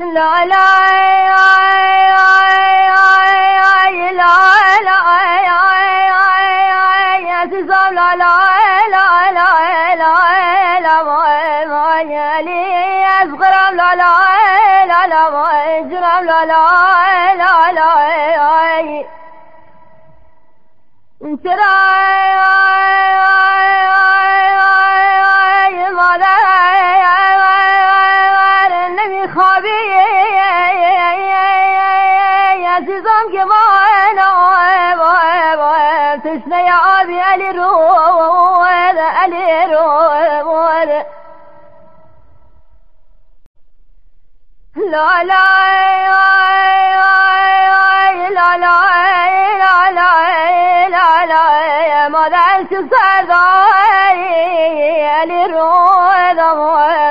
لا لا لا زنگ ما نعم تسنى يا أبي ألي رواد ألي رواد لا لا لا لا لا لا لا ما دعش سرداري. ألي رواد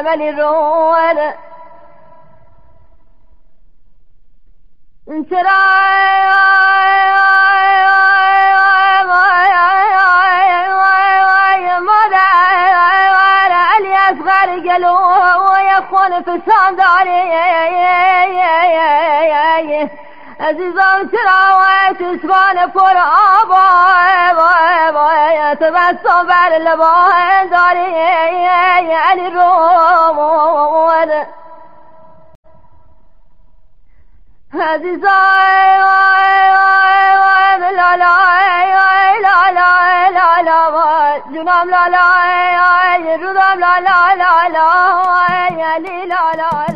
ألي رواد قالوا يكون في الصندالي عزيزة تراوي تسكن فرابا تبسم بالبان داري الرومان Junam la la, Junam la la la la la, Yali la la.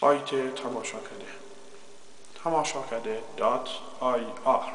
سایت تماشاکده. تماشاکده دات آی آر